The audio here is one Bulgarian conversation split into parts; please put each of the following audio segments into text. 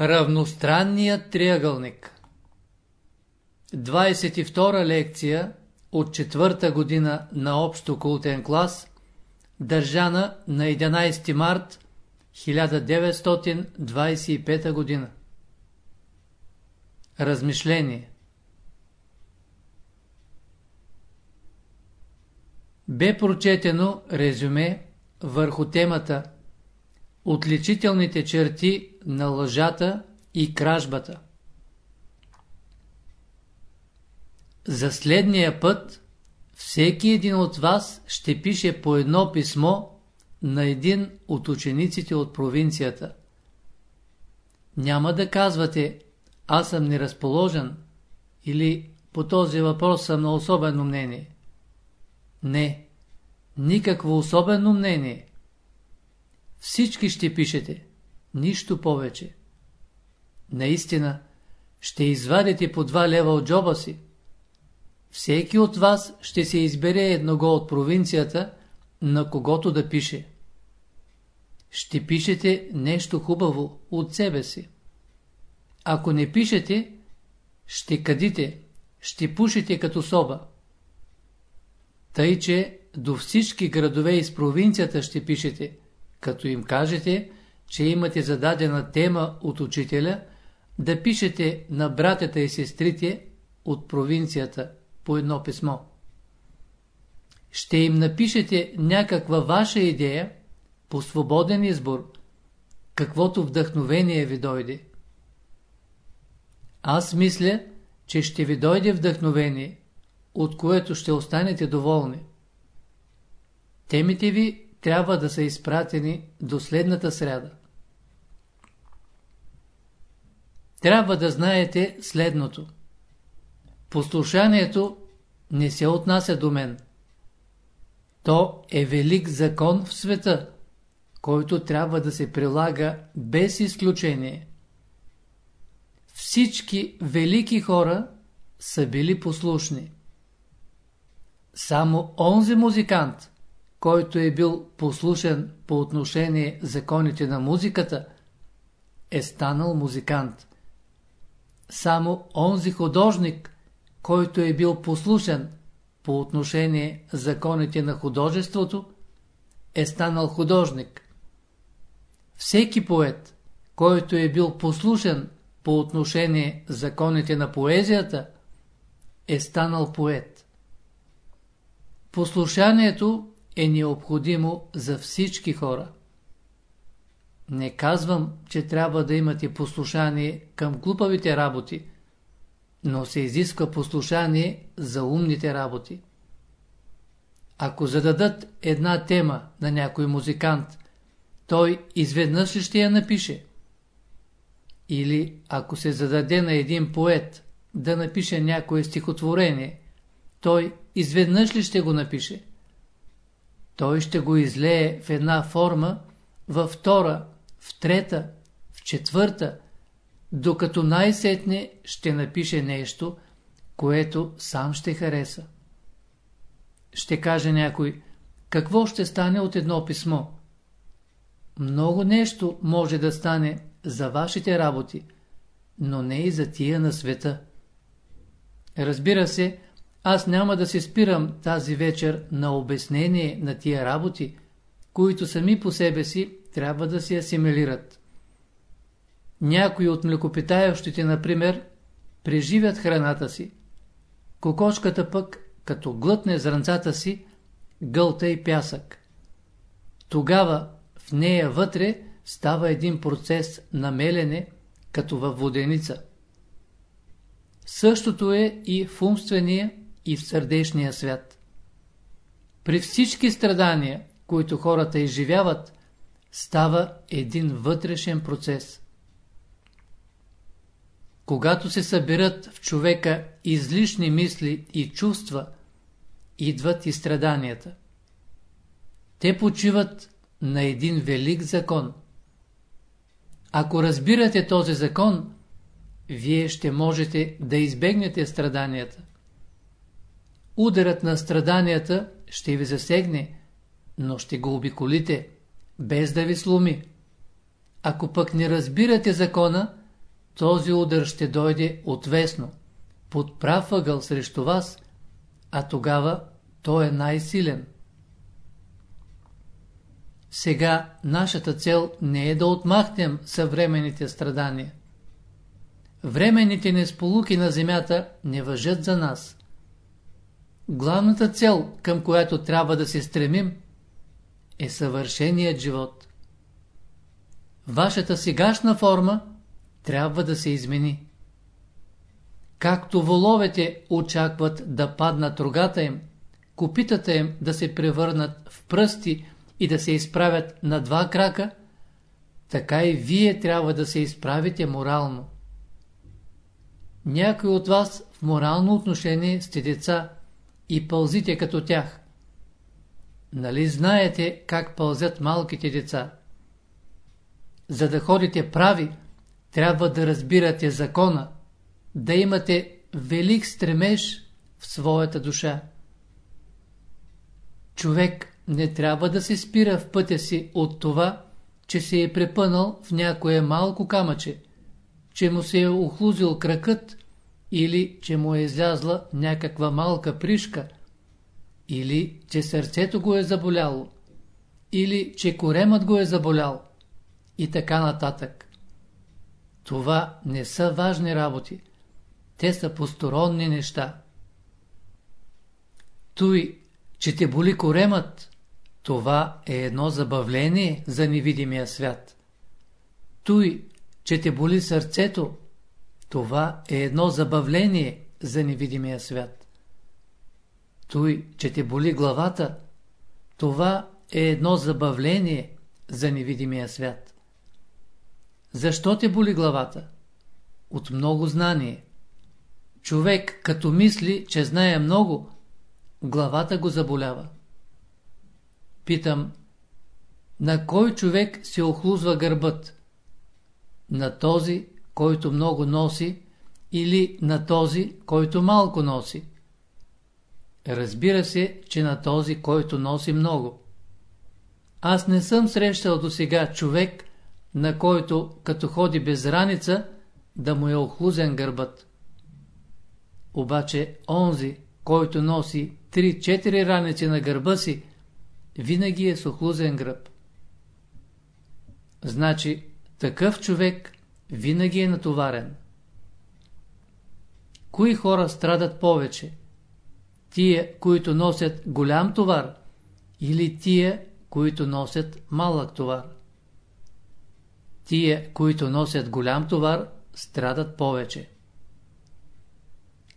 Равностранният триъгълник 22 лекция от четвърта година на общо култен клас, държана на 11 март 1925 година. Размишление Бе прочетено резюме върху темата Отличителните черти на лъжата и кражбата. За следния път всеки един от вас ще пише по едно писмо на един от учениците от провинцията. Няма да казвате аз съм неразположен или по този въпрос съм на особено мнение. Не, никакво особено мнение. Всички ще пишете, нищо повече. Наистина, ще извадите по два лева от джоба си. Всеки от вас ще се избере едного от провинцията, на когото да пише. Ще пишете нещо хубаво от себе си. Ако не пишете, ще кадите, ще пушите като соба. Тъй, че до всички градове из провинцията ще пишете, като им кажете, че имате зададена тема от учителя, да пишете на братята и сестрите от провинцията по едно писмо. Ще им напишете някаква ваша идея по свободен избор, каквото вдъхновение ви дойде. Аз мисля, че ще ви дойде вдъхновение, от което ще останете доволни. Темите ви трябва да са изпратени до следната сряда. Трябва да знаете следното. Послушанието не се отнася до мен. То е велик закон в света, който трябва да се прилага без изключение. Всички велики хора са били послушни. Само онзи музикант, който е бил послушен по отношение законите на музиката, е станал музикант. Само онзи художник, който е бил послушен по отношение законите на художеството, е станал художник. Всеки поет, който е бил послушен по отношение законите на поезията, е станал поет. Послушанието е необходимо за всички хора. Не казвам, че трябва да имате послушание към глупавите работи, но се изисква послушание за умните работи. Ако зададат една тема на някой музикант, той изведнъж ли ще я напише? Или ако се зададе на един поет да напише някое стихотворение, той изведнъж ли ще го напише? Той ще го излее в една форма, във втора, в трета, в четвърта, докато най-сетне ще напише нещо, което сам ще хареса. Ще каже някой, какво ще стане от едно писмо? Много нещо може да стане за вашите работи, но не и за тия на света. Разбира се, аз няма да се спирам тази вечер на обяснение на тия работи, които сами по себе си трябва да се асимилират. Някои от млекопитающите, например, преживят храната си. Кокошката пък, като глътне зранцата си, гълта и пясък. Тогава в нея вътре става един процес на мелене, като във воденица. Същото е и в умствения и в сърдечния свят. При всички страдания, които хората изживяват, става един вътрешен процес. Когато се съберат в човека излишни мисли и чувства, идват и страданията. Те почиват на един велик закон. Ако разбирате този закон, вие ще можете да избегнете страданията. Ударът на страданията ще ви засегне, но ще го обиколите, без да ви сломи. Ако пък не разбирате закона, този удар ще дойде отвесно, под прав ъгъл срещу вас, а тогава той е най-силен. Сега нашата цел не е да отмахнем съвременните страдания. Временните несполуки на земята не въжат за нас. Главната цел, към която трябва да се стремим, е съвършеният живот. Вашата сегашна форма трябва да се измени. Както воловете очакват да паднат рогата им, копитата им да се превърнат в пръсти и да се изправят на два крака, така и вие трябва да се изправите морално. Някой от вас в морално отношение сте деца и пълзите като тях. Нали знаете как пълзят малките деца? За да ходите прави, трябва да разбирате закона, да имате велик стремеж в своята душа. Човек не трябва да се спира в пътя си от това, че се е препънал в някое малко камъче, че му се е охлузил кракът или че му е излязла някаква малка пришка, или че сърцето го е заболяло, или че коремът го е заболял и така нататък. Това не са важни работи. Те са посторонни неща. Той, че те боли коремът, това е едно забавление за невидимия свят. Той, че те боли сърцето, това е едно забавление за невидимия свят. Той, че те боли главата, това е едно забавление за невидимия свят. Защо те боли главата? От много знание. Човек, като мисли, че знае много, главата го заболява. Питам, на кой човек се охлузва гърбът? На този, който много носи, или на този, който малко носи? Разбира се, че на този, който носи много. Аз не съм срещал до сега човек, на който, като ходи без раница, да му е охлузен гърбът. Обаче онзи, който носи 3-4 раници на гърба си, винаги е с охлузен гръб. Значи, такъв човек винаги е натоварен. Кои хора страдат повече? Тия, които носят голям товар или тия, които носят малък товар? Тия, които носят голям товар, страдат повече.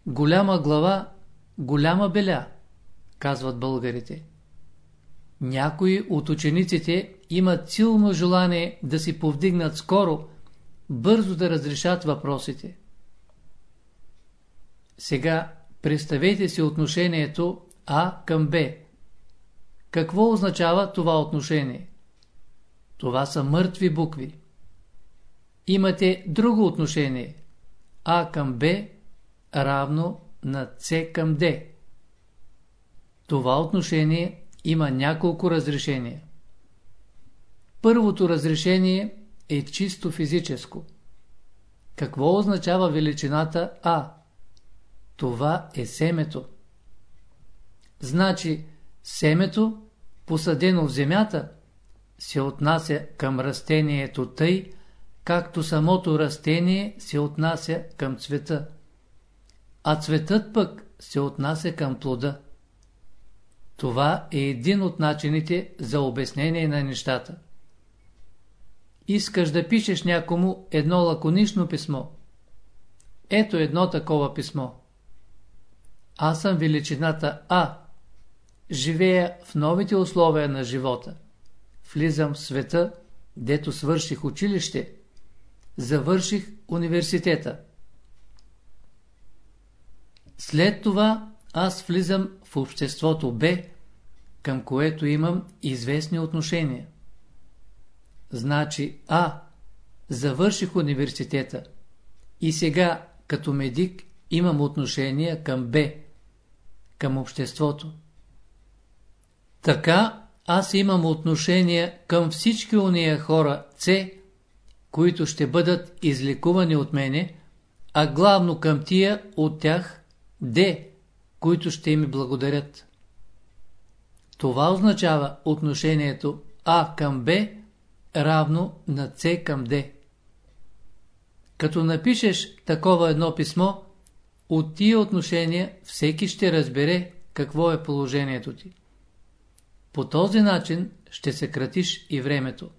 Голяма глава, голяма беля, казват българите. Някои от учениците имат силно желание да си повдигнат скоро, бързо да разрешат въпросите. Сега представете си отношението А към Б. Какво означава това отношение? Това са мъртви букви. Имате друго отношение. А към Б равно на С към Д. Това отношение има няколко разрешения. Първото разрешение е чисто физическо. Какво означава величината А? Това е семето. Значи, семето, посадено в земята, се отнася към растението тъй, както самото растение се отнася към цвета. А цветът пък се отнася към плода. Това е един от начините за обяснение на нещата. Искаш да пишеш някому едно лаконично писмо. Ето едно такова писмо. Аз съм величината А. Живея в новите условия на живота. Влизам в света, дето свърших училище. Завърших университета. След това аз влизам в обществото Б, към което имам известни отношения. Значи А. Завърших университета и сега, като медик, имам отношение към Б, към обществото. Така аз имам отношение към всички уния хора С които ще бъдат изликувани от мене, а главно към тия от тях Д, които ще ми благодарят. Това означава отношението А към Б равно на С към Д. Като напишеш такова едно писмо, от тия отношения всеки ще разбере какво е положението ти. По този начин ще се кратиш и времето.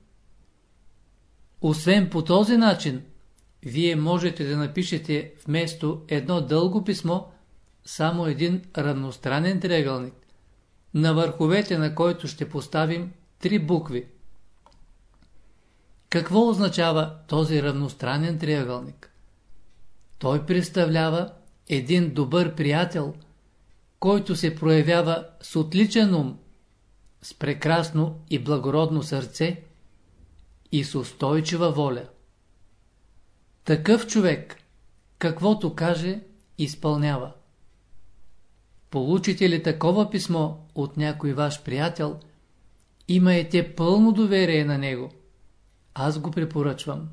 Освен по този начин, вие можете да напишете вместо едно дълго писмо само един равностранен триъгълник, на върховете на който ще поставим три букви. Какво означава този равностранен триъгълник? Той представлява един добър приятел, който се проявява с отличен ум, с прекрасно и благородно сърце и с устойчива воля. Такъв човек, каквото каже, изпълнява. Получите ли такова писмо от някой ваш приятел, имайте пълно доверие на него. Аз го препоръчвам.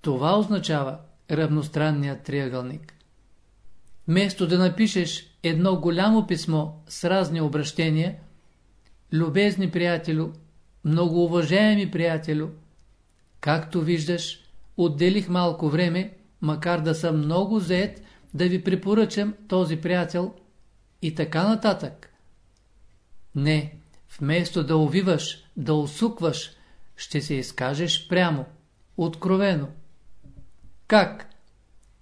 Това означава равностранният триъгълник. Вместо да напишеш едно голямо писмо с разни обращения, любезни приятелю, много уважаеми приятелю, както виждаш, отделих малко време, макар да съм много заед, да ви препоръчам този приятел и така нататък. Не, вместо да увиваш, да усукваш, ще се изкажеш прямо, откровено. Как?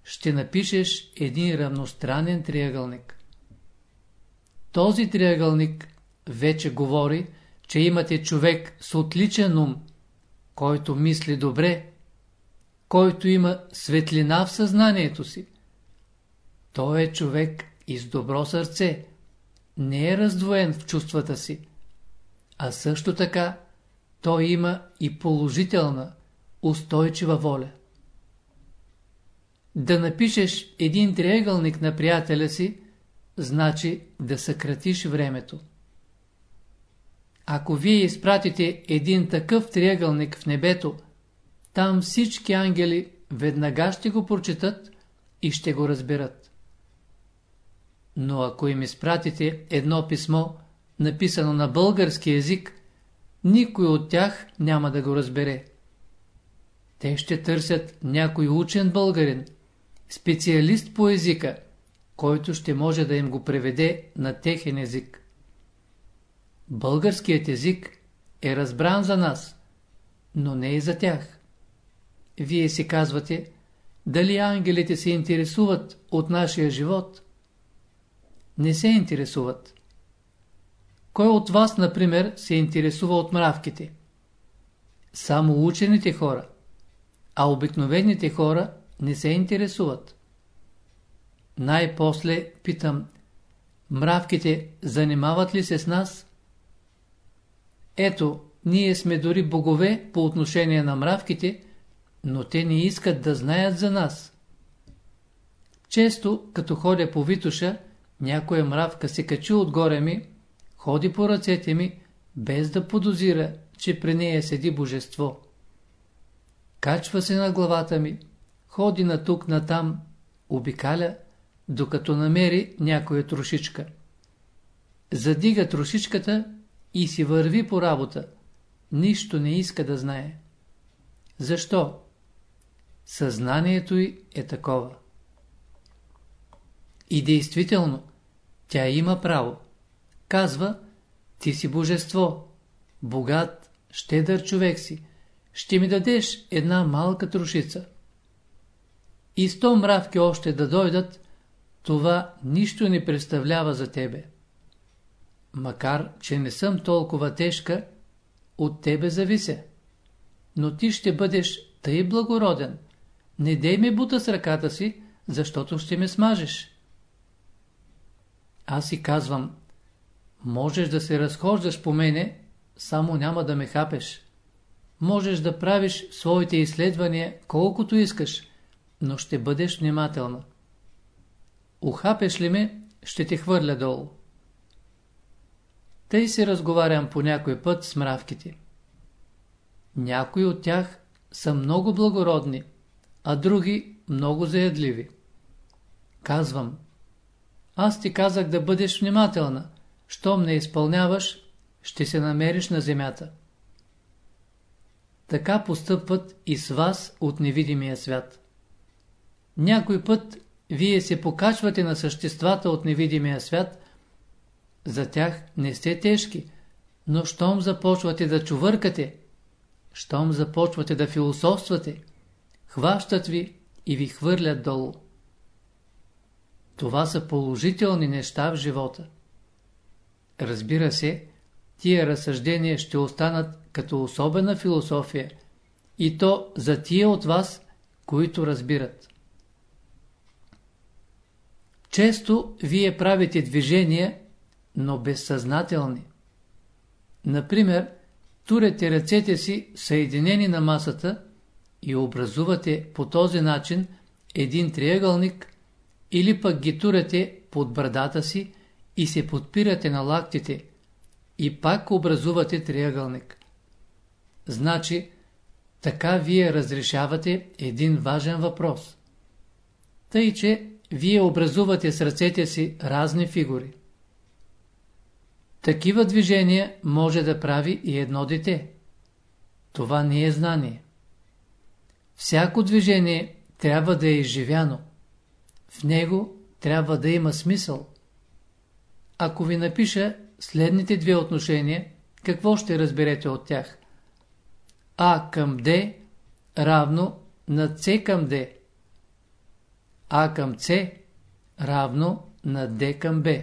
Ще напишеш един равностранен триъгълник. Този триъгълник вече говори, че имате човек с отличен ум, който мисли добре, който има светлина в съзнанието си. Той е човек и с добро сърце, не е раздвоен в чувствата си, а също така той има и положителна, устойчива воля. Да напишеш един триъгълник на приятеля си, значи да съкратиш времето. Ако вие изпратите един такъв триъгълник в небето, там всички ангели веднага ще го прочетат и ще го разберат. Но ако им изпратите едно писмо, написано на български язик, никой от тях няма да го разбере. Те ще търсят някой учен българин, специалист по езика, който ще може да им го преведе на техен език. Българският език е разбран за нас, но не и за тях. Вие си казвате, дали ангелите се интересуват от нашия живот? Не се интересуват. Кой от вас, например, се интересува от мравките? Само учените хора, а обикновените хора не се интересуват. Най-после питам, мравките занимават ли се с нас? Ето, ние сме дори богове по отношение на мравките, но те не искат да знаят за нас. Често, като ходя по Витуша, някоя мравка се качи отгоре ми, ходи по ръцете ми, без да подозира, че при нея седи божество. Качва се на главата ми, ходи на тук, на там, обикаля, докато намери някоя трошичка. Задига трошичката и си върви по работа. Нищо не иска да знае. Защо? Съзнанието й е такова. И действително, тя има право. Казва, ти си божество, богат, щедър човек си, ще ми дадеш една малка трошица. И сто мравки още да дойдат, това нищо не представлява за тебе. Макар, че не съм толкова тежка, от тебе завися. Но ти ще бъдеш тъй благороден. Не дей ме бута с ръката си, защото ще ме смажеш. Аз си казвам, можеш да се разхождаш по мене, само няма да ме хапеш. Можеш да правиш своите изследвания колкото искаш, но ще бъдеш внимателна. Ухапеш ли ме, ще те хвърля долу. Тъй се разговарям по някой път с мравките. Някои от тях са много благородни, а други много заядливи. Казвам, аз ти казах да бъдеш внимателна, щом не изпълняваш, ще се намериш на земята. Така постъпват и с вас от невидимия свят. Някой път вие се покачвате на съществата от невидимия свят, за тях не сте тежки, но щом започвате да чувъркате, щом започвате да философствате, хващат ви и ви хвърлят долу. Това са положителни неща в живота. Разбира се, тия разсъждения ще останат като особена философия и то за тия от вас, които разбират. Често вие правите движения, но безсъзнателни. Например, турете ръцете си съединени на масата и образувате по този начин един триъгълник или пък ги турете под брадата си и се подпирате на лактите и пак образувате триъгълник. Значи, така вие разрешавате един важен въпрос. Тъй, че вие образувате с ръцете си разни фигури. Такива движения може да прави и едно дете. Това не е знание. Всяко движение трябва да е изживяно. В него трябва да има смисъл. Ако ви напиша следните две отношения, какво ще разберете от тях? А към Д равно на С към Д. А към С равно на Д към Б.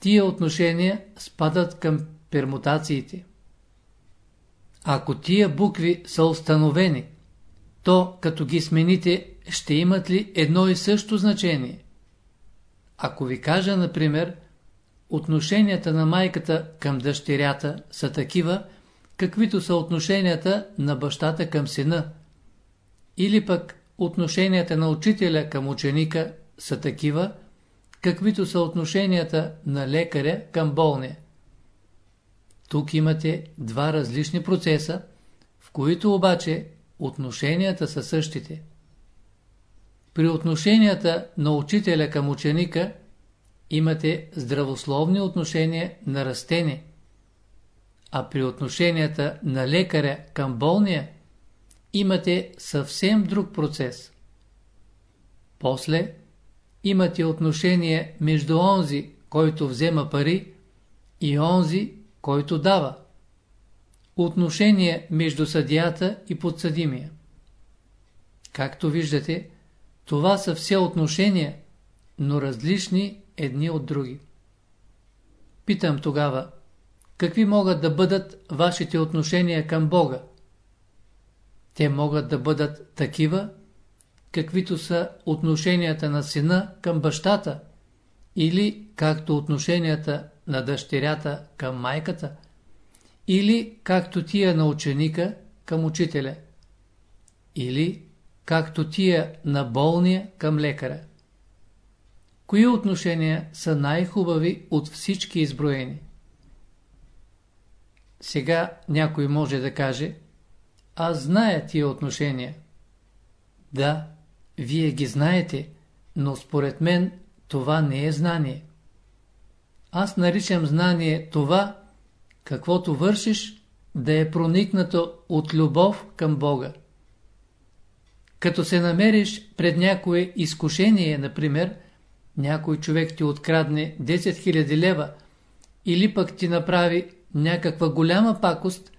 Тия отношения спадат към пермутациите. Ако тия букви са установени, то като ги смените, ще имат ли едно и също значение? Ако ви кажа, например, отношенията на майката към дъщерята са такива, каквито са отношенията на бащата към сина, или пък отношенията на учителя към ученика са такива, каквито са отношенията на лекаря към болния. Тук имате два различни процеса, в които обаче отношенията са същите. При отношенията на учителя към ученика имате здравословни отношения на растение, а при отношенията на лекаря към болния имате съвсем друг процес. После имате отношение между онзи, който взема пари, и онзи, който дава. Отношение между съдията и подсъдимия. Както виждате, това са все отношения, но различни едни от други. Питам тогава, какви могат да бъдат вашите отношения към Бога? Те могат да бъдат такива, каквито са отношенията на сина към бащата, или както отношенията на дъщерята към майката, или както тия на ученика към учителя, или както тия на болния към лекаря. Кои отношения са най-хубави от всички изброени? Сега някой може да каже, аз зная тия отношения. Да, вие ги знаете, но според мен това не е знание. Аз наричам знание това, каквото вършиш, да е проникнато от любов към Бога. Като се намериш пред някое изкушение, например, някой човек ти открадне 10 000 лева или пък ти направи някаква голяма пакост,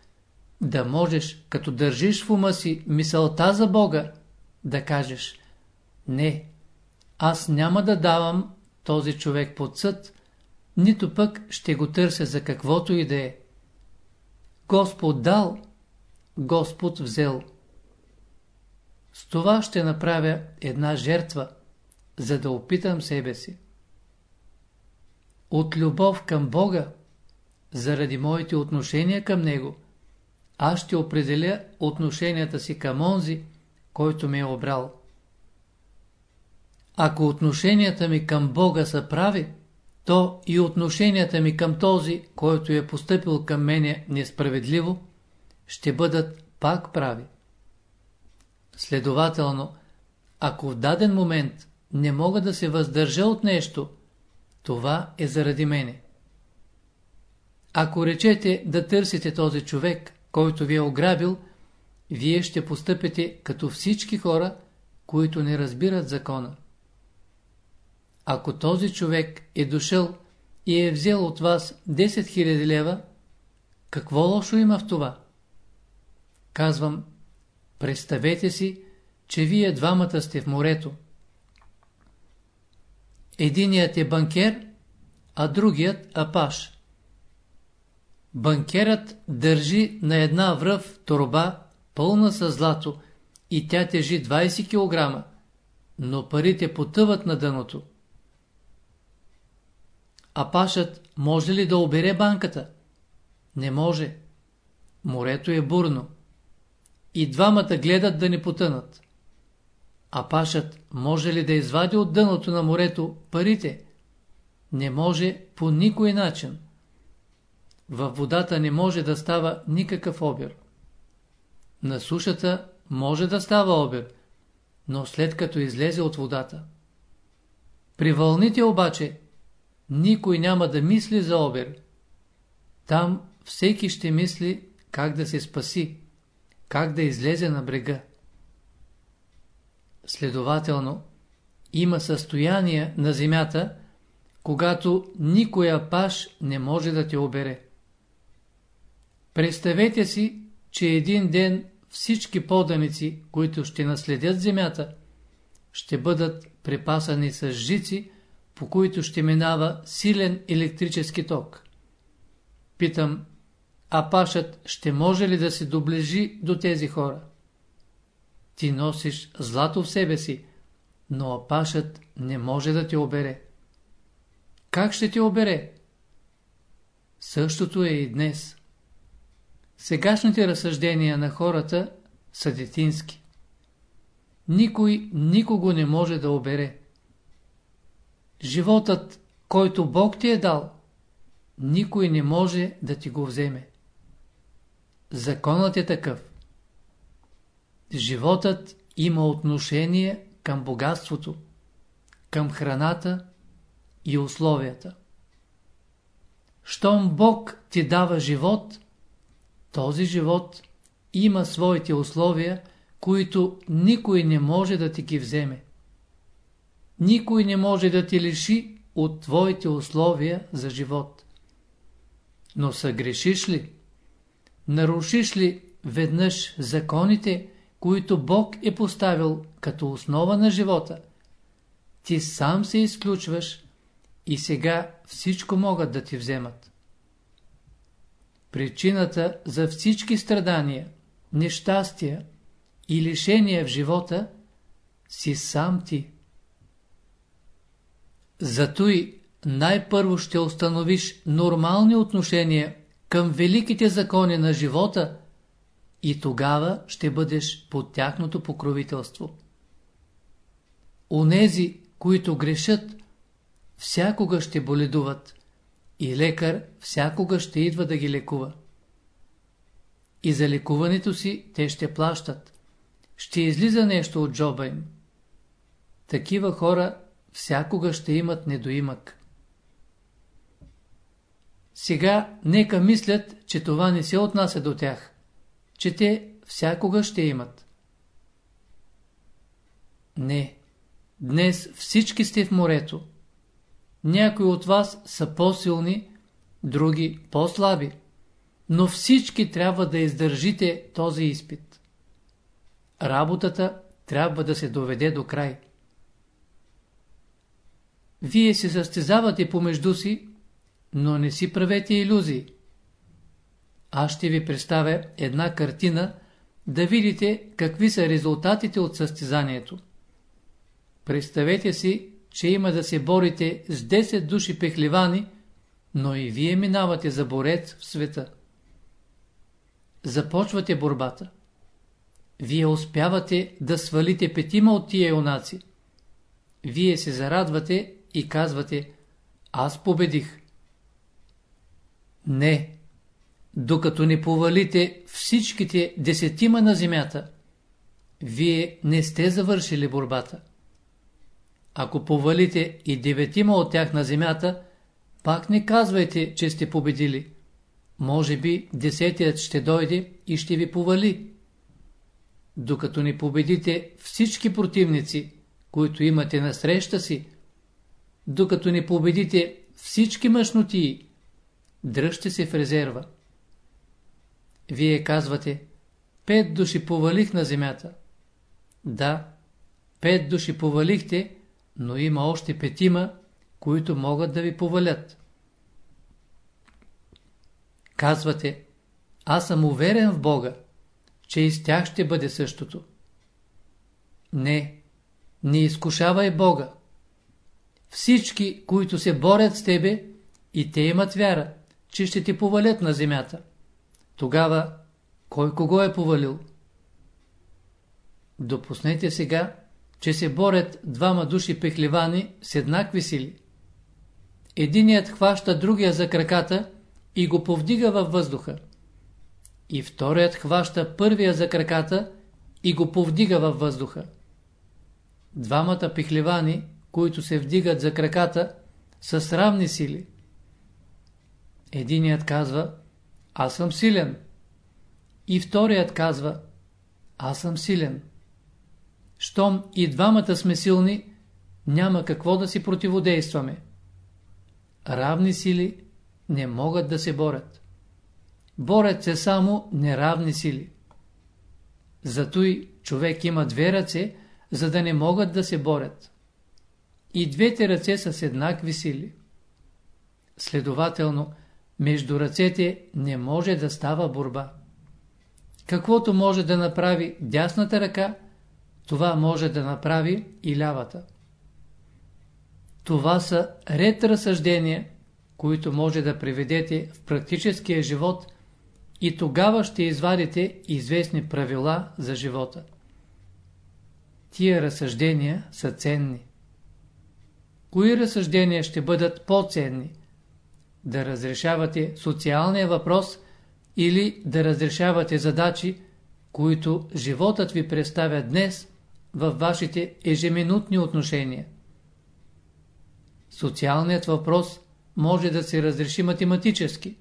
да можеш, като държиш в ума си мисълта за Бога, да кажеш Не, аз няма да давам този човек под съд, нито пък ще го търся за каквото и да е. Господ дал, Господ взел. С това ще направя една жертва, за да опитам себе си. От любов към Бога, заради моите отношения към Него, аз ще определя отношенията си към онзи, който ме е обрал. Ако отношенията ми към Бога са прави, то и отношенията ми към този, който е поступил към мене несправедливо, ще бъдат пак прави. Следователно, ако в даден момент не мога да се въздържа от нещо, това е заради мене. Ако речете да търсите този човек, който ви е ограбил, вие ще постъпите като всички хора, които не разбират закона. Ако този човек е дошъл и е взел от вас 10 000 лева, какво лошо има в това? Казвам, представете си, че вие двамата сте в морето. Единият е банкер, а другият апаш. Банкерът държи на една връв торба, пълна с злато, и тя тежи 20 кг, но парите потъват на дъното. Апашът може ли да обере банката? Не може. Морето е бурно. И двамата гледат да не потънат. Апашът може ли да извади от дъното на морето парите? Не може по никой начин. Във водата не може да става никакъв обир. На сушата може да става обир, но след като излезе от водата. При вълните обаче никой няма да мисли за обир. Там всеки ще мисли как да се спаси, как да излезе на брега. Следователно, има състояние на земята, когато никоя паш не може да те обере. Представете си, че един ден всички поданици, които ще наследят земята, ще бъдат препасани с жици, по които ще минава силен електрически ток. Питам, а пашът ще може ли да се доближи до тези хора? Ти носиш злато в себе си, но апашът не може да те обере. Как ще те обере? Същото е и днес. Сегашните разсъждения на хората са детински. Никой никого не може да обере. Животът, който Бог ти е дал, никой не може да ти го вземе. Законът е такъв. Животът има отношение към богатството, към храната и условията. Щом Бог ти дава живот, този живот има своите условия, които никой не може да ти ги вземе. Никой не може да ти лиши от твоите условия за живот. Но съгрешиш ли? Нарушиш ли веднъж законите, които Бог е поставил като основа на живота? Ти сам се изключваш и сега всичко могат да ти вземат. Причината за всички страдания, нещастия и лишения в живота си сам ти. Зато и най-първо ще установиш нормални отношения към великите закони на живота и тогава ще бъдеш под тяхното покровителство. Онези, които грешат, всякога ще боледуват и лекар всякога ще идва да ги лекува. И за лекуването си те ще плащат. Ще излиза нещо от джоба им. Такива хора всякога ще имат недоимък. Сега нека мислят, че това не се отнася до тях, че те всякога ще имат. Не, днес всички сте в морето. Някои от вас са по-силни, други по-слаби, но всички трябва да издържите този изпит. Работата трябва да се доведе до край. Вие се състезавате помежду си, но не си правете иллюзии. Аз ще ви представя една картина, да видите какви са резултатите от състезанието. Представете си, че има да се борите с 10 души пехливани, но и вие минавате за борец в света. Започвате борбата. Вие успявате да свалите петима от тия юнаци. Вие се зарадвате и казвате, аз победих. Не, докато не повалите всичките десетима на земята, вие не сте завършили борбата. Ако повалите и деветима от тях на земята, пак не казвайте, че сте победили. Може би десетият ще дойде и ще ви повали. Докато не победите всички противници, които имате на среща си, докато не победите всички мъжноти, дръжте се в резерва. Вие казвате, пет души повалих на земята. Да, пет души повалихте, но има още петима, които могат да ви повалят. Казвате, аз съм уверен в Бога, че и с тях ще бъде същото. Не, не изкушавай Бога. Всички, които се борят с тебе, и те имат вяра, че ще ти повалят на земята. Тогава, кой кого е повалил? Допуснете сега, че се борят двама души пехливани с еднакви сили. Единият хваща другия за краката и го повдига във въздуха. И вторият хваща първия за краката и го повдига във въздуха. Двамата пихливани, които се вдигат за краката, са с равни сили. Единият казва, аз съм силен. И вторият казва, аз съм силен. Щом и двамата сме силни, няма какво да си противодействаме. Равни сили не могат да се борят. Борят се само неравни сили. Зато и човек има две ръце, за да не могат да се борят. И двете ръце са с еднакви сили. Следователно, между ръцете не може да става борба. Каквото може да направи дясната ръка, това може да направи и лявата. Това са ред разсъждения, които може да приведете в практическия живот и тогава ще извадите известни правила за живота. Тия разсъждения са ценни. Кои разсъждения ще бъдат по-ценни? Да разрешавате социалния въпрос или да разрешавате задачи, които животът ви представя днес във вашите ежеминутни отношения. Социалният въпрос може да се разреши математически.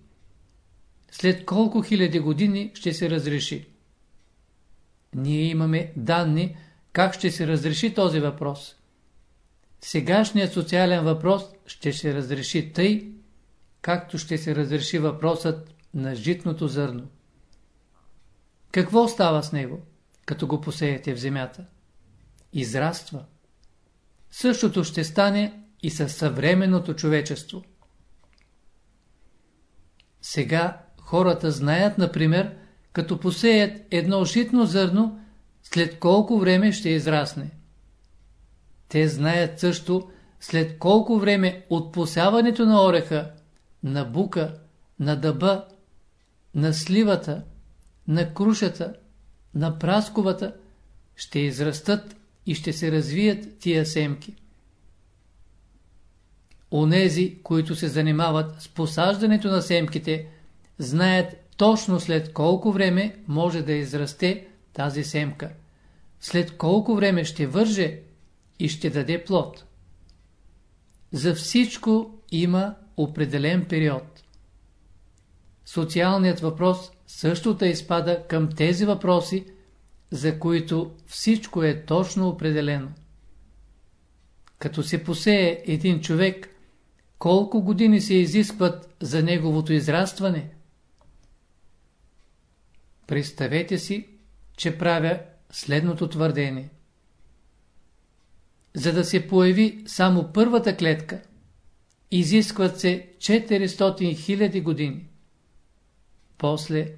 След колко хиляди години ще се разреши? Ние имаме данни как ще се разреши този въпрос. Сегашният социален въпрос ще се разреши тъй, както ще се разреши въпросът на житното зърно. Какво става с него, като го посеете в земята? Израства. Същото ще стане и със съвременното човечество. Сега хората знаят, например, като посеят едно житно зърно, след колко време ще израсне. Те знаят също, след колко време от посяването на ореха, на бука, на дъба, на сливата, на крушата, на прасковата, ще израстат и ще се развият тия семки. Онези, които се занимават с посаждането на семките, знаят точно след колко време може да израсте тази семка, след колко време ще върже и ще даде плод. За всичко има определен период. Социалният въпрос също да изпада към тези въпроси, за които всичко е точно определено. Като се посее един човек, колко години се изискват за неговото израстване? Представете си, че правя следното твърдение. За да се появи само първата клетка, изискват се 400 000 години. После,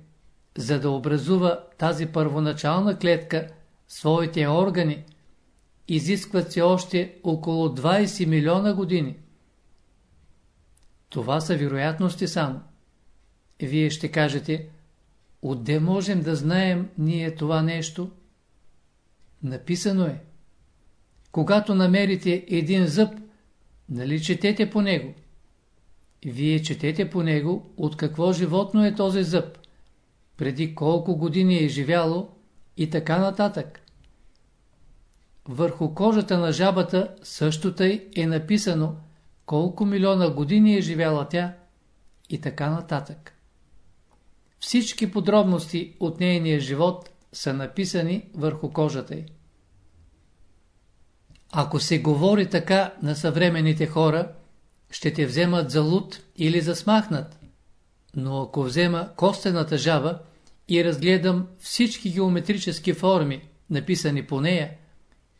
за да образува тази първоначална клетка своите органи, изискват се още около 20 милиона години. Това са вероятности само. Вие ще кажете, отде можем да знаем ние това нещо? Написано е. Когато намерите един зъб, нали четете по него? вие четете по него от какво животно е този зъб, преди колко години е живяло и така нататък. Върху кожата на жабата също тъй е написано колко милиона години е живяла тя и така нататък. Всички подробности от нейния живот са написани върху кожата й. Ако се говори така на съвременните хора, ще те вземат за луд или за смахнат. Но ако взема костената жаба и разгледам всички геометрически форми, написани по нея,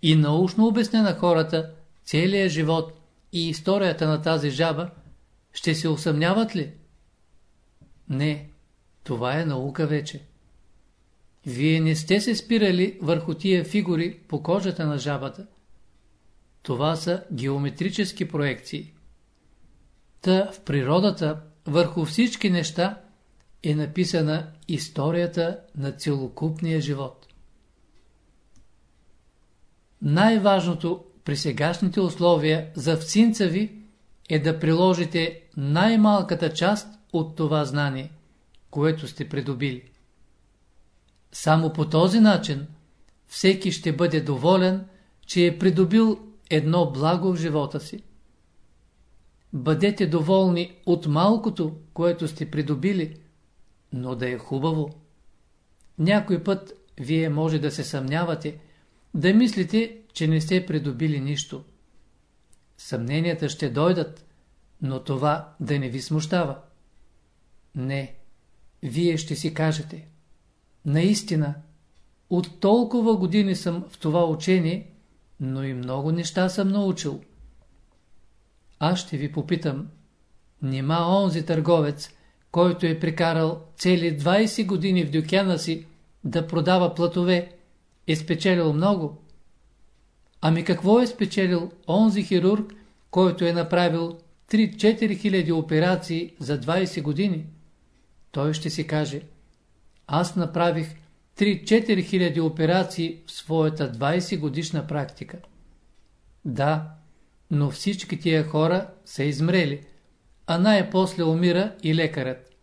и научно обясня на хората целият живот и историята на тази жаба, ще се усъмняват ли? Не, това е наука вече. Вие не сте се спирали върху тия фигури по кожата на жабата. Това са геометрически проекции. Та в природата върху всички неща е написана историята на целокупния живот. Най-важното при сегашните условия за всинца ви е да приложите най-малката част от това знание, което сте придобили. Само по този начин всеки ще бъде доволен, че е придобил едно благо в живота си. Бъдете доволни от малкото, което сте придобили, но да е хубаво. Някой път вие може да се съмнявате, да мислите, че не сте придобили нищо. Съмненията ще дойдат, но това да не ви смущава. Не, вие ще си кажете. Наистина, от толкова години съм в това учение, но и много неща съм научил. Аз ще ви попитам, нима онзи търговец, който е прекарал цели 20 години в дюкяна си да продава платове, е спечелил много? Ами какво е спечелил онзи хирург, който е направил 3-4 хиляди операции за 20 години? Той ще си каже, аз направих 3-4 хиляди операции в своята 20 годишна практика. Да, но всички тия хора са измрели, а най-после умира и лекарът.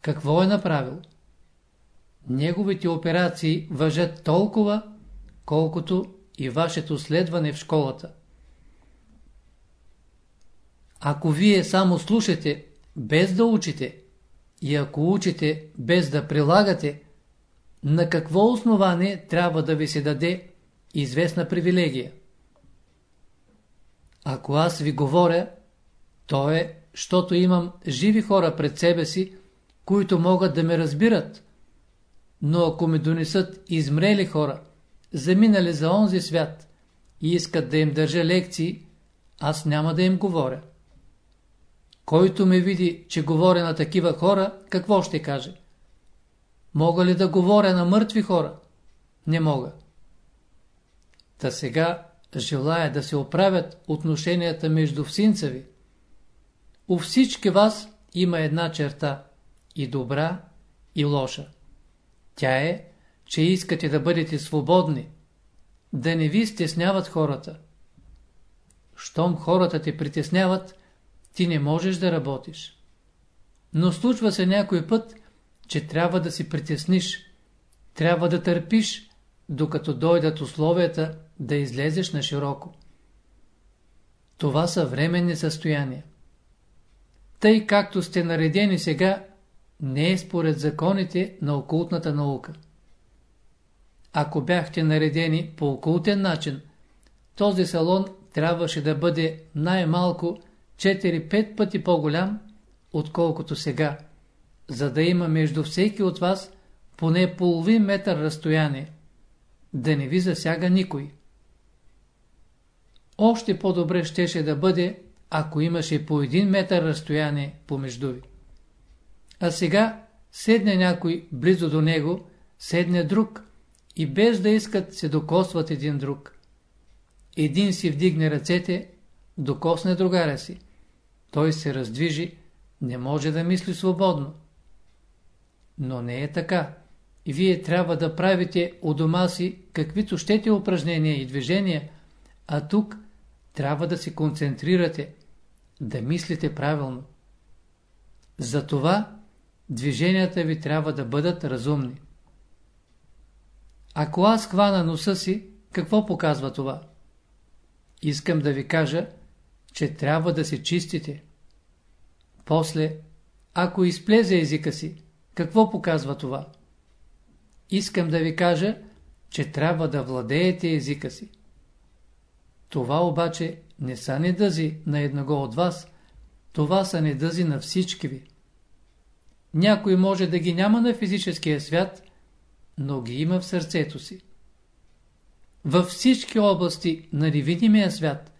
Какво е направил? Неговите операции въжат толкова, колкото и вашето следване в школата. Ако вие само слушате, без да учите, и ако учите, без да прилагате, на какво основание трябва да ви се даде известна привилегия? Ако аз ви говоря, то е, защото имам живи хора пред себе си, които могат да ме разбират. Но ако ми донесат измрели хора, заминали за онзи свят и искат да им държа лекции, аз няма да им говоря. Който ме види, че говоря на такива хора, какво ще каже? Мога ли да говоря на мъртви хора? Не мога. Та сега желая да се оправят отношенията между всинца ви. У всички вас има една черта – и добра, и лоша. Тя е, че искате да бъдете свободни, да не ви стесняват хората. Щом хората те притесняват, ти не можеш да работиш. Но случва се някой път, че трябва да си притесниш, трябва да търпиш, докато дойдат условията да излезеш на широко. Това са временни състояния. Тъй както сте наредени сега, не е според законите на окултната наука. Ако бяхте наредени по окултен начин, този салон трябваше да бъде най-малко 4-5 пъти по-голям, отколкото сега, за да има между всеки от вас поне половин метър разстояние, да не ви засяга никой. Още по-добре щеше да бъде, ако имаше по един метър разстояние помежду ви. А сега седне някой близо до него, седне друг и без да искат се докосват един друг. Един си вдигне ръцете, докосне другаря си. Той се раздвижи, не може да мисли свободно. Но не е така. Вие трябва да правите у дома си каквито щете упражнения и движения, а тук трябва да се концентрирате, да мислите правилно. Затова движенията ви трябва да бъдат разумни. Ако аз хвана носа си, какво показва това? Искам да ви кажа, че трябва да се чистите. После, ако изплезе езика си, какво показва това? Искам да ви кажа, че трябва да владеете езика си. Това обаче не са недъзи на едного от вас, това са недъзи на всички ви. Някой може да ги няма на физическия свят, но ги има в сърцето си. Във всички области на невидимия свят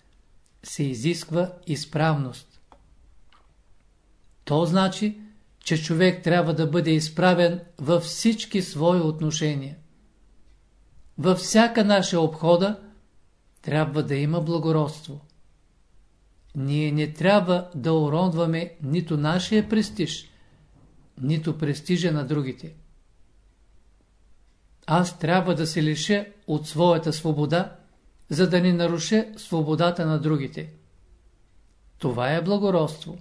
се изисква изправност. То значи, че човек трябва да бъде изправен във всички свои отношения. Във всяка наша обхода трябва да има благородство. Ние не трябва да уронваме нито нашия престиж, нито престижа на другите. Аз трябва да се лиша от своята свобода, за да не наруша свободата на другите. Това е благородство.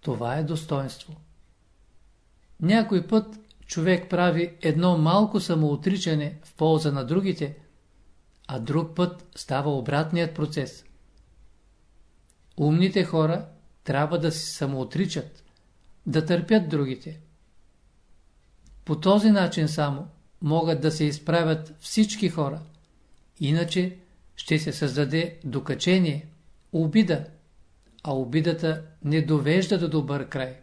Това е достоинство. Някой път човек прави едно малко самоотричане в полза на другите, а друг път става обратният процес. Умните хора трябва да се самоотричат, да търпят другите. По този начин само могат да се изправят всички хора. Иначе ще се създаде докачение, обида, а обидата не довежда до добър край.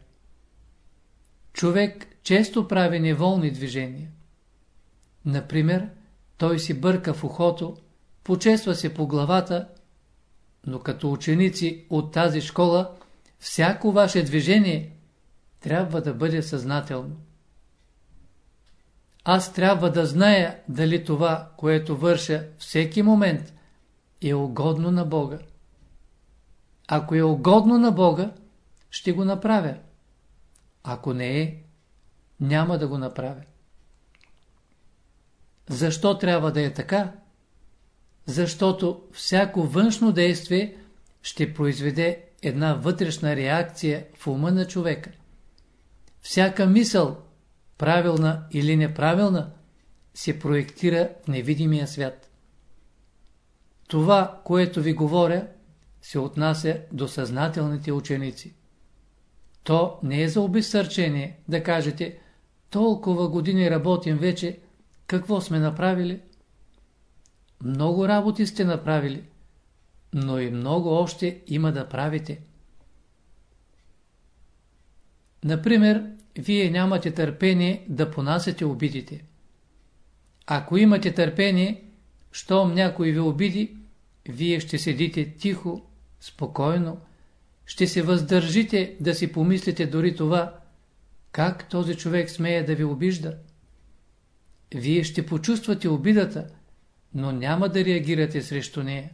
Човек често прави неволни движения. Например, той си бърка в ухото, почества се по главата, но като ученици от тази школа, всяко ваше движение трябва да бъде съзнателно. Аз трябва да зная дали това, което върша всеки момент, е угодно на Бога. Ако е угодно на Бога, ще го направя. Ако не е, няма да го направя. Защо трябва да е така? Защото всяко външно действие ще произведе една вътрешна реакция в ума на човека. Всяка мисъл, правилна или неправилна, се проектира в невидимия свят. Това, което ви говоря, се отнася до съзнателните ученици. То не е за обезсърчение да кажете толкова години работим вече, какво сме направили? Много работи сте направили, но и много още има да правите. Например, вие нямате търпение да понасяте обидите. Ако имате търпение, щом някой ви обиди, вие ще седите тихо, спокойно, ще се въздържите да си помислите дори това, как този човек смее да ви обижда. Вие ще почувствате обидата, но няма да реагирате срещу нея.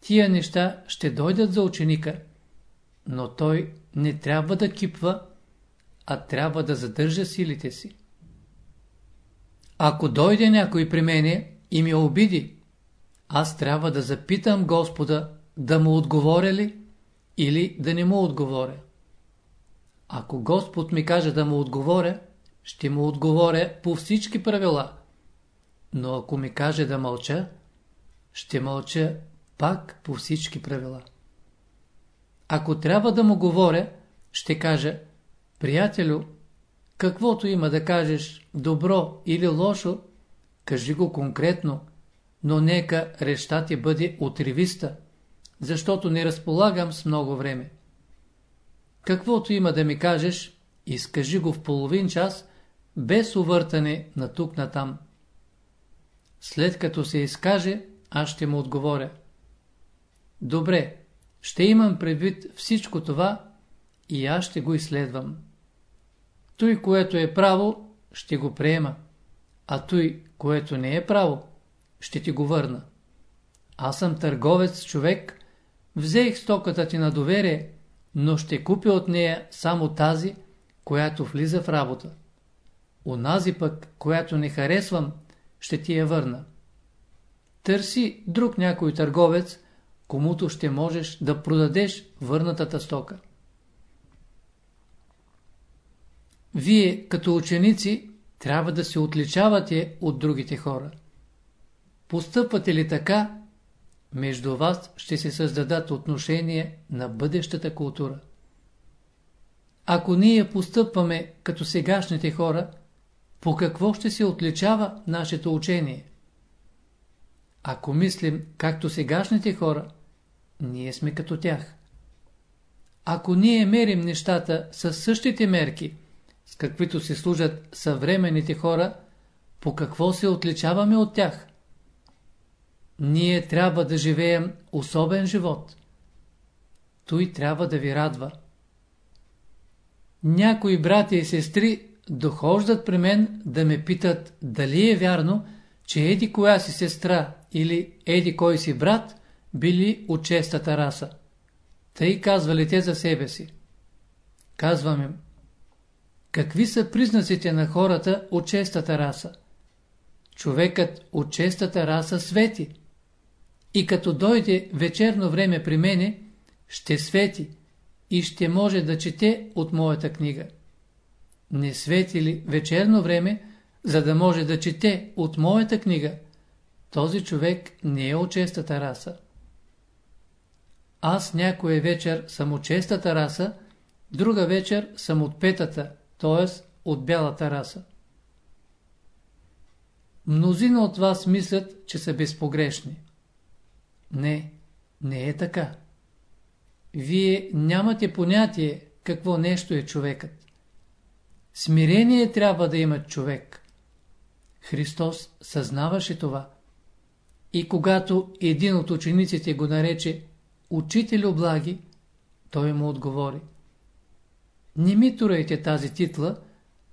Тия неща ще дойдат за ученика, но той не трябва да кипва, а трябва да задържа силите си. Ако дойде някой при мене и ми обиди, аз трябва да запитам Господа да му отговоря ли или да не му отговоря. Ако Господ ми каже да му отговоря, ще му отговоря по всички правила. Но ако ми каже да мълча, ще мълча пак по всички правила. Ако трябва да му говоря, ще кажа, приятелю, каквото има да кажеш, добро или лошо, кажи го конкретно, но нека реща ти бъде отривиста, защото не разполагам с много време. Каквото има да ми кажеш, изкажи го в половин час, без увъртане на тук на там. След като се изкаже, аз ще му отговоря. Добре, ще имам предвид всичко това и аз ще го изследвам. Той, което е право, ще го приема, а той, което не е право, ще ти го върна. Аз съм търговец човек, взех стоката ти на доверие, но ще купя от нея само тази, която влиза в работа. Онази пък, която не харесвам, ще ти я върна. Търси друг някой търговец, комуто ще можеш да продадеш върнатата стока. Вие, като ученици, трябва да се отличавате от другите хора. Постъпвате ли така, между вас ще се създадат отношения на бъдещата култура. Ако ние постъпваме като сегашните хора, по какво ще се отличава нашето учение? Ако мислим както сегашните хора, ние сме като тях. Ако ние мерим нещата с същите мерки, с каквито се служат съвременните хора, по какво се отличаваме от тях? Ние трябва да живеем особен живот. Той трябва да ви радва. Някои брати и сестри дохождат при мен да ме питат дали е вярно, че еди коя си сестра или еди кой си брат били от честата раса. Тъй казвали те за себе си. Казвам им, какви са признаците на хората от честата раса? Човекът от честата раса свети. И като дойде вечерно време при мене, ще свети и ще може да чете от моята книга. Не свети ли вечерно време, за да може да чете от моята книга, този човек не е от честата раса. Аз някоя вечер съм от честата раса, друга вечер съм от петата, т.е. от бялата раса. Мнозина от вас мислят, че са безпогрешни. Не, не е така. Вие нямате понятие какво нещо е човекът. Смирение трябва да има човек. Христос съзнаваше това. И когато един от учениците го нарече Учителю благи, той му отговори. Не ми турайте тази титла,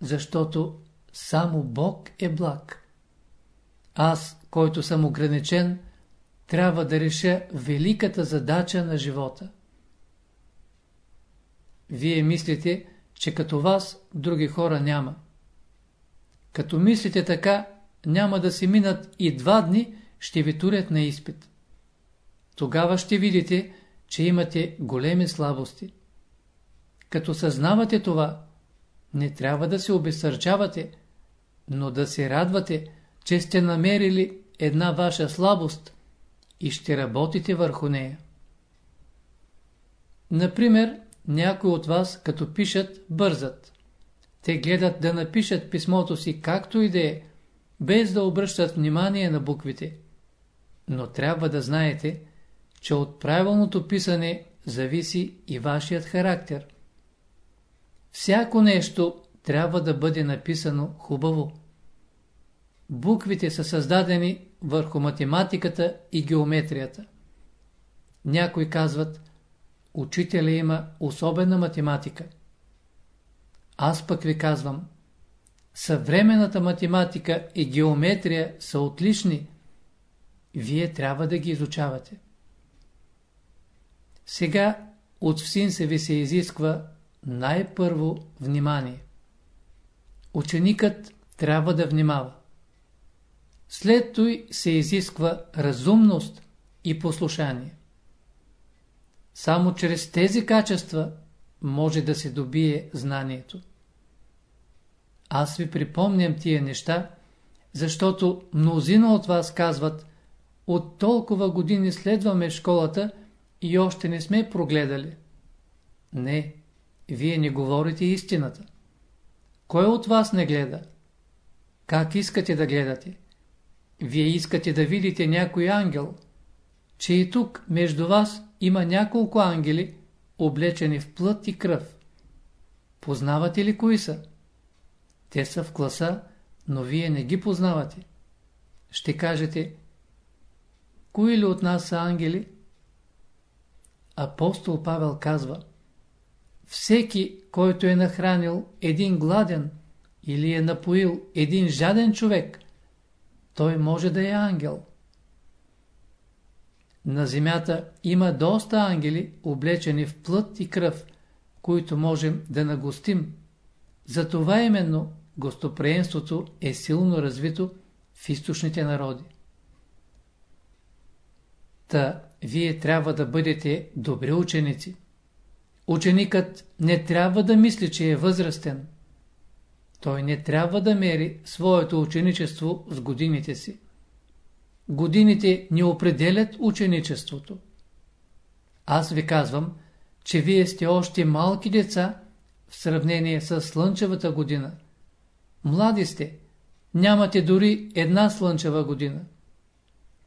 защото само Бог е благ. Аз, който съм ограничен, трябва да реша великата задача на живота. Вие мислите, че като вас други хора няма. Като мислите така, няма да си минат и два дни, ще ви турят на изпит. Тогава ще видите, че имате големи слабости. Като съзнавате това, не трябва да се обесърчавате, но да се радвате, че сте намерили една ваша слабост и ще работите върху нея. Например, някои от вас, като пишат, бързат. Те гледат да напишат писмото си както и да е, без да обръщат внимание на буквите. Но трябва да знаете, че от правилното писане зависи и вашият характер. Всяко нещо трябва да бъде написано хубаво. Буквите са създадени върху математиката и геометрията. Някои казват, учителя има особена математика. Аз пък ви казвам, съвременната математика и геометрия са отлични. Вие трябва да ги изучавате. Сега от всин се ви се изисква най-първо внимание. Ученикът трябва да внимава. След той се изисква разумност и послушание. Само чрез тези качества може да се добие знанието. Аз ви припомням тия неща, защото мнозина от вас казват, от толкова години следваме школата и още не сме прогледали. Не, вие не говорите истината. Кой от вас не гледа? Как искате да гледате? Вие искате да видите някой ангел, че и тук между вас има няколко ангели, облечени в плът и кръв. Познавате ли кои са? Те са в класа, но вие не ги познавате. Ще кажете, кои ли от нас са ангели? Апостол Павел казва, всеки, който е нахранил един гладен или е напоил един жаден човек, той може да е ангел. На земята има доста ангели, облечени в плът и кръв, които можем да нагостим. Затова именно гостоприемството е силно развито в източните народи. Та, вие трябва да бъдете добри ученици. Ученикът не трябва да мисли, че е възрастен. Той не трябва да мери своето ученичество с годините си. Годините не определят ученичеството. Аз ви казвам, че вие сте още малки деца в сравнение с слънчевата година. Млади сте, нямате дори една слънчева година.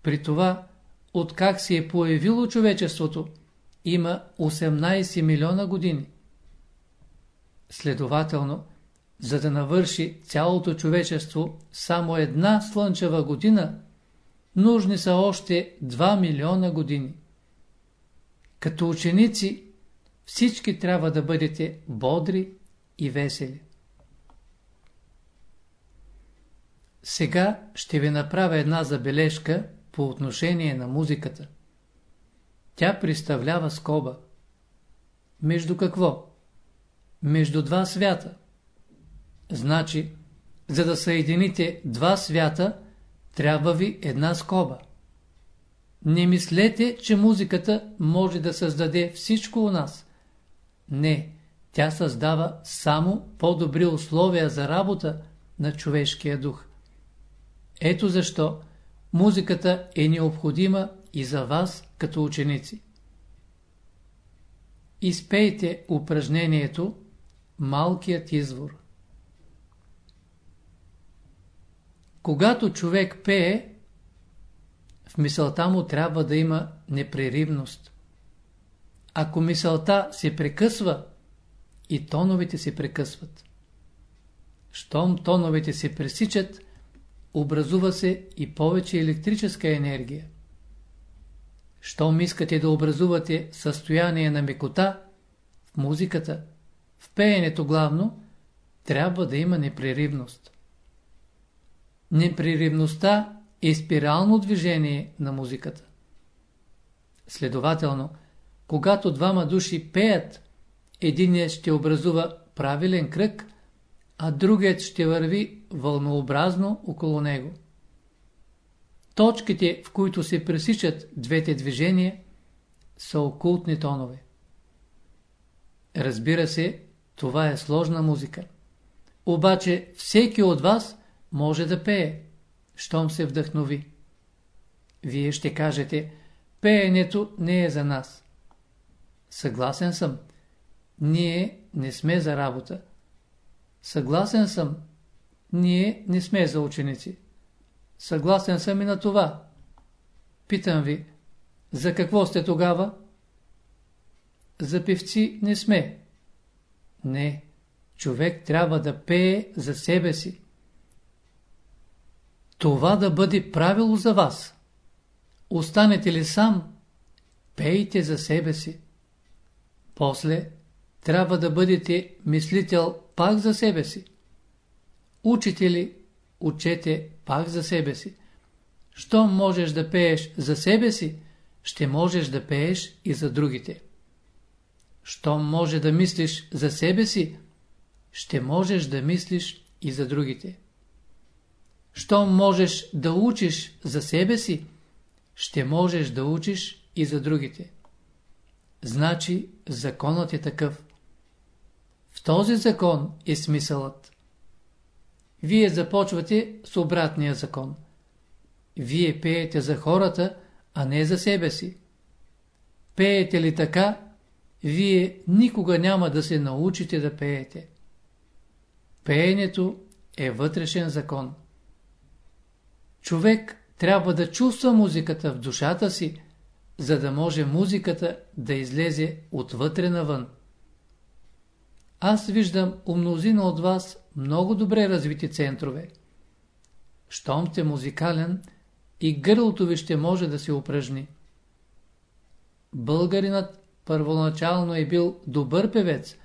При това, откак се е появило човечеството, има 18 милиона години. Следователно, за да навърши цялото човечество само една слънчева година, нужни са още 2 милиона години. Като ученици, всички трябва да бъдете бодри и весели. Сега ще ви направя една забележка по отношение на музиката. Тя представлява скоба. Между какво? Между два свята. Значи, за да съедините два свята, трябва ви една скоба. Не мислете, че музиката може да създаде всичко у нас. Не, тя създава само по-добри условия за работа на човешкия дух. Ето защо музиката е необходима и за вас като ученици. Изпейте упражнението Малкият извор. Когато човек пее, в мисълта му трябва да има непреривност. Ако мисълта се прекъсва, и тоновете се прекъсват. Щом тоновете се пресичат, образува се и повече електрическа енергия. Щом искате да образувате състояние на мекота, в музиката, в пеенето главно, трябва да има непреривност. Непреривността е спирално движение на музиката. Следователно, когато двама души пеят, единият ще образува правилен кръг, а другият ще върви вълнообразно около него. Точките, в които се пресичат двете движения, са окултни тонове. Разбира се, това е сложна музика. Обаче всеки от вас може да пее, щом се вдъхнови. Вие ще кажете, пеенето не е за нас. Съгласен съм. Ние не сме за работа. Съгласен съм. Ние не сме за ученици. Съгласен съм и на това. Питам ви, за какво сте тогава? За певци не сме. Не, човек трябва да пее за себе си. Това да бъде правило за вас. Останете ли сам, пейте за себе си. После трябва да бъдете мислител пак за себе си. Учите ли, учете пак за себе си. Щом можеш да пееш за себе си, ще можеш да пееш и за другите. Щом може да мислиш за себе си, ще можеш да мислиш и за другите. Щом можеш да учиш за себе си, ще можеш да учиш и за другите. Значи законът е такъв. В този закон е смисълът. Вие започвате с обратния закон. Вие пеете за хората, а не за себе си. Пеете ли така, вие никога няма да се научите да пеете. Пеенето е вътрешен закон. Човек трябва да чувства музиката в душата си, за да може музиката да излезе отвътре навън. Аз виждам у мнозина от вас много добре развити центрове. Щом сте музикален, и гърлото ви ще може да се упражни. Българинът първоначално е бил добър певец,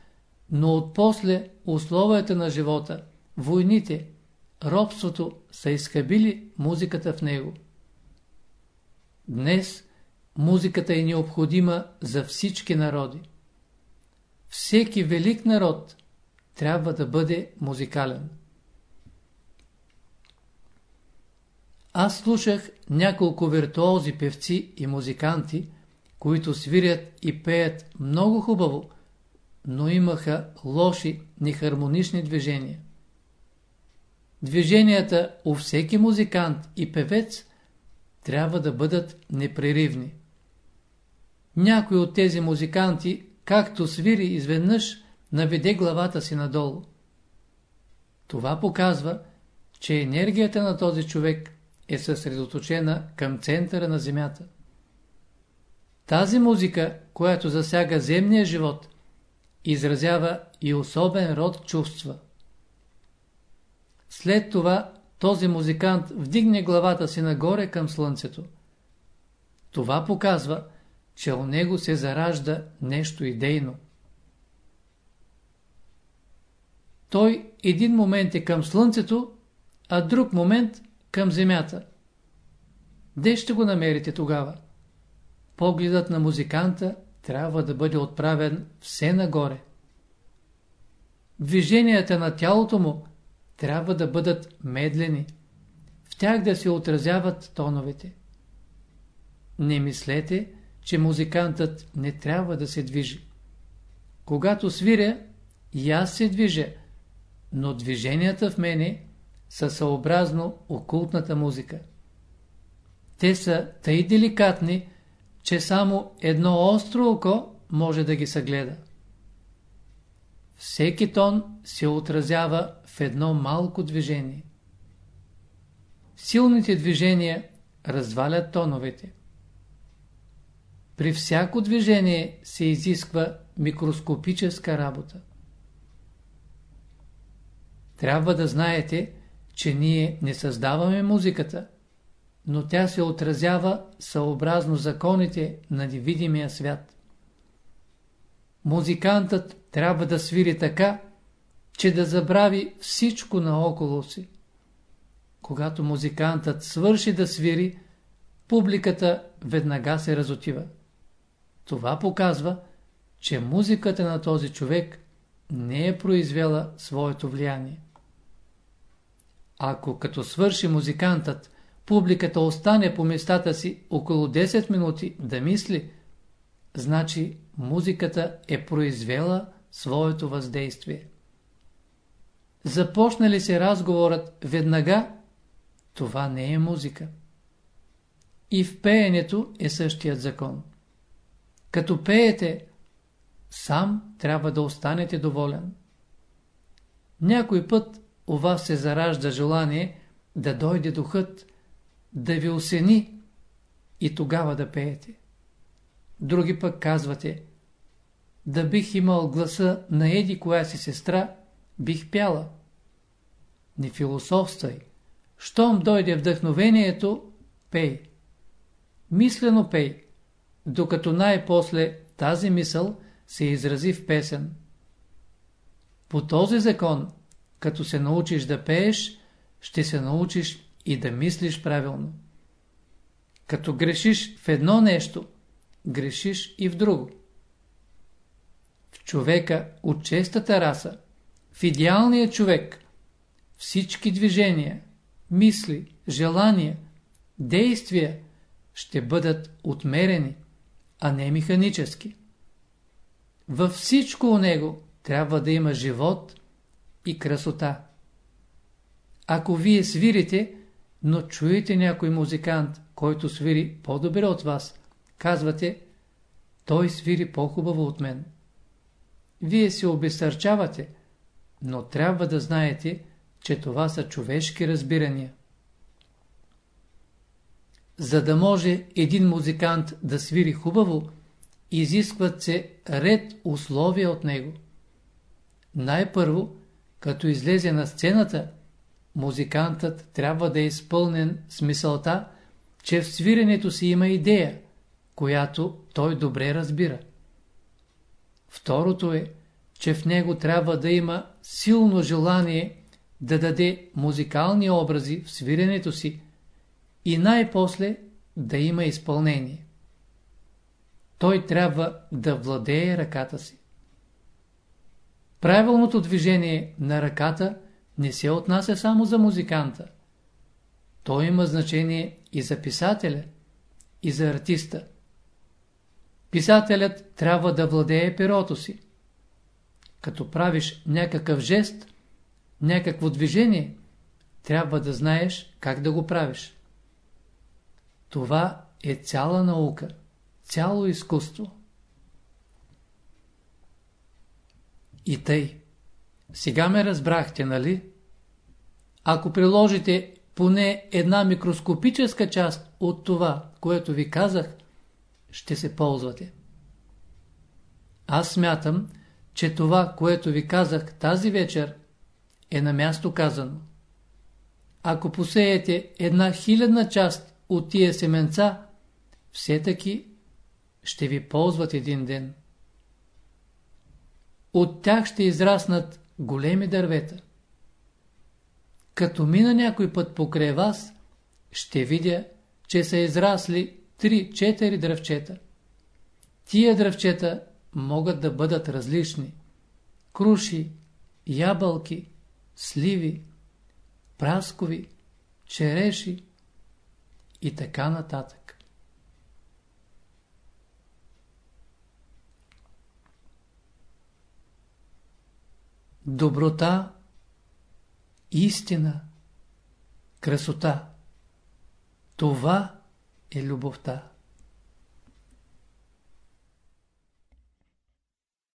но отпосле условията на живота, войните, робството са изхабили музиката в него. Днес музиката е необходима за всички народи. Всеки велик народ трябва да бъде музикален. Аз слушах няколко виртуози певци и музиканти, които свирят и пеят много хубаво, но имаха лоши, нехармонични движения. Движенията у всеки музикант и певец трябва да бъдат непреривни. Някой от тези музиканти, както свири изведнъж, наведе главата си надолу. Това показва, че енергията на този човек е съсредоточена към центъра на Земята. Тази музика, която засяга земния живот, изразява и особен род чувства. След това този музикант вдигне главата си нагоре към слънцето. Това показва, че у него се заражда нещо идейно. Той един момент е към слънцето, а друг момент към земята. Де ще го намерите тогава? Погледът на музиканта трябва да бъде отправен все нагоре. Движенията на тялото му трябва да бъдат медлени, в тях да се отразяват тоновете. Не мислете, че музикантът не трябва да се движи. Когато свиря, и аз се движа, но движенията в мене са съобразно окултната музика. Те са тъй деликатни, че само едно остро око може да ги съгледа. Всеки тон се отразява в едно малко движение. Силните движения развалят тоновете. При всяко движение се изисква микроскопическа работа. Трябва да знаете, че ние не създаваме музиката, но тя се отразява съобразно законите на невидимия свят. Музикантът трябва да свири така, че да забрави всичко наоколо си. Когато музикантът свърши да свири, публиката веднага се разотива. Това показва, че музиката на този човек не е произвела своето влияние. Ако като свърши музикантът, публиката остане по местата си около 10 минути да мисли, значи музиката е произвела своето въздействие. Започна ли се разговорът веднага, това не е музика. И в пеенето е същият закон. Като пеете, сам трябва да останете доволен. Някой път у вас се заражда желание да дойде духът, да ви осени и тогава да пеете. Други пък казвате, да бих имал гласа на еди коя си сестра, бих пяла. Не философствай. Щом дойде вдъхновението, пей. Мислено пей, докато най-после тази мисъл се изрази в песен. По този закон, като се научиш да пееш, ще се научиш и да мислиш правилно. Като грешиш в едно нещо, грешиш и в друго. Човека от честата раса, в идеалния човек, всички движения, мисли, желания, действия ще бъдат отмерени, а не механически. Във всичко у него трябва да има живот и красота. Ако вие свирите, но чуете някой музикант, който свири по-добре от вас, казвате, той свири по-хубаво от мен. Вие се обесърчавате, но трябва да знаете, че това са човешки разбирания. За да може един музикант да свири хубаво, изискват се ред условия от него. Най-първо, като излезе на сцената, музикантът трябва да е изпълнен с мисълта, че в свиренето си има идея, която той добре разбира. Второто е, че в него трябва да има силно желание да даде музикални образи в свиренето си и най-после да има изпълнение. Той трябва да владее ръката си. Правилното движение на ръката не се отнася само за музиканта. То има значение и за писателя, и за артиста. Писателят трябва да владее перото си. Като правиш някакъв жест, някакво движение, трябва да знаеш как да го правиш. Това е цяла наука, цяло изкуство. И тъй. Сега ме разбрахте, нали? Ако приложите поне една микроскопическа част от това, което ви казах, ще се ползвате. Аз смятам, че това, което ви казах тази вечер, е на място казано. Ако посеете една хилядна част от тия семенца, все таки ще ви ползват един ден. От тях ще израснат големи дървета. Като мина някой път покрай вас, ще видя, че са израсли 3-4 дръвчета. Тия дръвчета могат да бъдат различни. Круши, ябълки, сливи, праскови, череши и така нататък. Доброта, истина, красота – това е любовта.